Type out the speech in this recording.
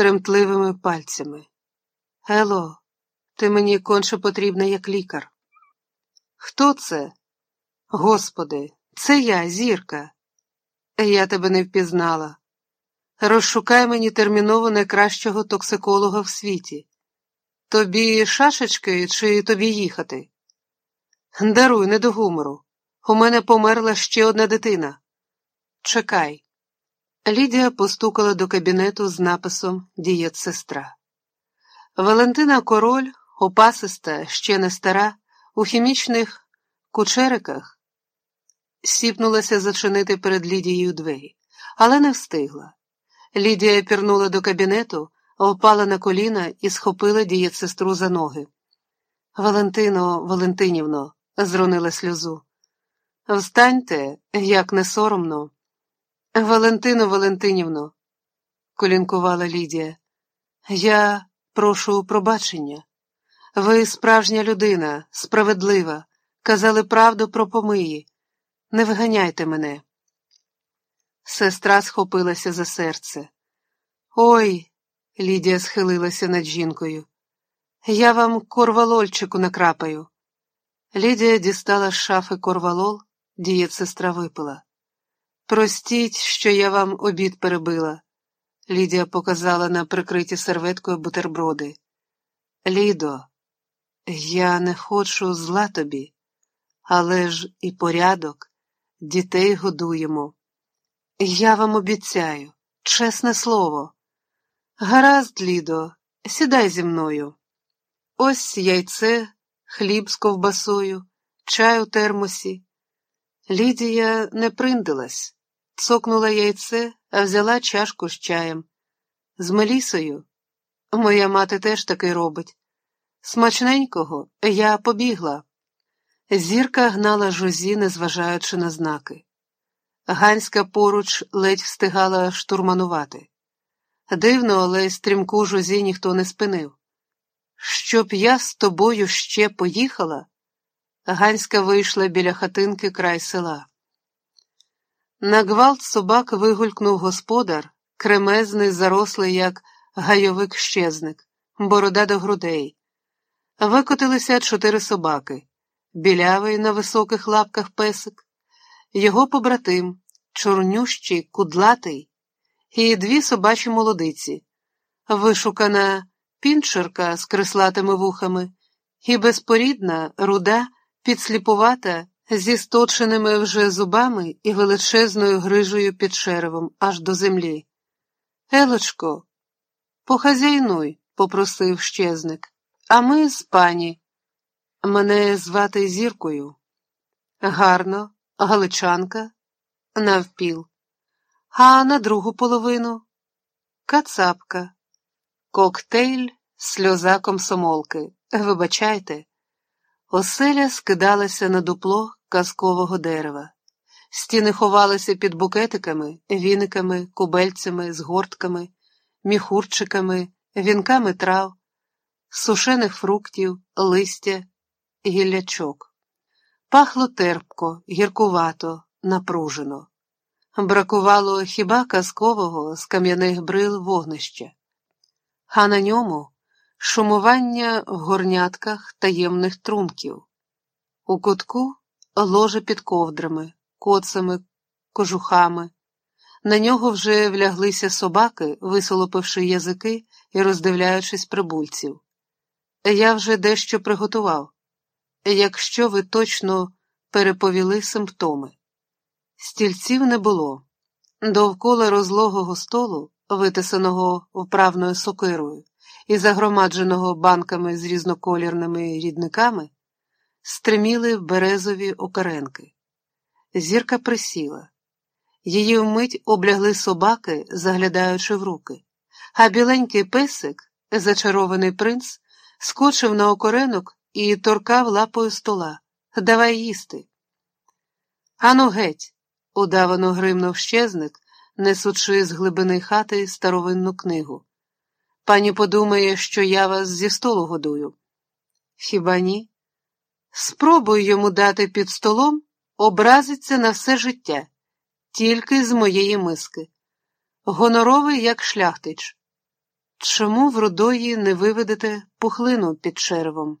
тремтливими пальцями. Ело, ти мені конче потрібна як лікар. Хто це? Господи, це я, зірка. Я тебе не впізнала. Розшукай мені терміново найкращого токсиколога в світі. Тобі шашечки чи тобі їхати? Даруй, не до гумору. У мене померла ще одна дитина. Чекай. Лідія постукала до кабінету з написом Дієт сестра. Валентина Король, опасиста, ще не стара, у хімічних кучериках, сіпнулася зачинити перед Лідією двері, але не встигла. Лідія пірнула до кабінету, впала на коліна і схопила дієтсестру за ноги. Валентино, Валентинівно, зронила сльозу. Встаньте, як не соромно. Валентино Валентинівно, колінкувала Лідія, я прошу пробачення. Ви справжня людина, справедлива, казали правду про помиї. Не виганяйте мене. Сестра схопилася за серце. Ой, Лідія схилилася над жінкою. Я вам корвалольчику накрапаю. Лідія дістала з шафи корвалол, дієтсестра випила. Простіть, що я вам обід перебила. Лідія показала на прикриті серветкою бутерброди. Лідо, я не хочу зла тобі, але ж і порядок, дітей годуємо. Я вам обіцяю, чесне слово. Гаразд, Лідо, сідай зі мною. Ось яйце, хліб з ковбасою, чай у термосі. Лідія не приндилась, цокнула яйце, а взяла чашку з чаєм. З Мелісою. Моя мати теж таки робить. Смачненького я побігла. Зірка гнала жозі, незважаючи на знаки. Ганська поруч ледь встигала штурманувати. Дивно, але стрімку жозі ніхто не спинив. Щоб я з тобою ще поїхала, Ганська вийшла біля хатинки край села. На гвалт собак вигулькнув господар, кремезний, зарослий, як гайовик щезник, борода до грудей. Викотилися чотири собаки, білявий на високих лапках песик, його побратим, чорнющий, кудлатий, і дві собачі молодиці, вишукана пінчерка з креслатими вухами, і безпорідна, руда, підсліпувата, зі сточеними вже зубами і величезною грижею під шеревом аж до землі. Елочко, похазяйнуй, попросив щезник. А ми з пані. Мене звати зіркою. Гарно, галичанка, навпіл. А на другу половину кацапка, коктейль, сльоза комсомолки. Вибачайте, оселя скидалася на дупло казкового дерева. Стіни ховалися під букетиками, віниками, кубельцями, згортками, міхурчиками, вінками трав сушених фруктів, листя, гіллячок. Пахло терпко, гіркувато, напружено. Бракувало хіба казкового з кам'яних брил вогнища, а на ньому шумування в горнятках таємних трумків, у кутку ложе під ковдрами, коцами, кожухами. На нього вже вляглися собаки, висолопивши язики і роздивляючись прибульців. Я вже дещо приготував, якщо ви точно переповіли симптоми. Стільців не було. Довкола розлогого столу, витисаного вправною сокирою і загромадженого банками з різноколірними рідниками, стриміли березові окаренки. Зірка присіла. Її вмить облягли собаки, заглядаючи в руки, а біленький песик, зачарований принц, скочив на окоренок і торкав лапою стола. Давай їсти. Ану, геть, удавано гримнув щезник, несучи з глибини хати старовинну книгу. Пані подумає, що я вас зі столу годую. Хіба ні? Спробуй йому дати під столом, образиться на все життя, тільки з моєї миски. Гоноровий, як шляхтич. Чому в рудої не виведете пухлину під черевом?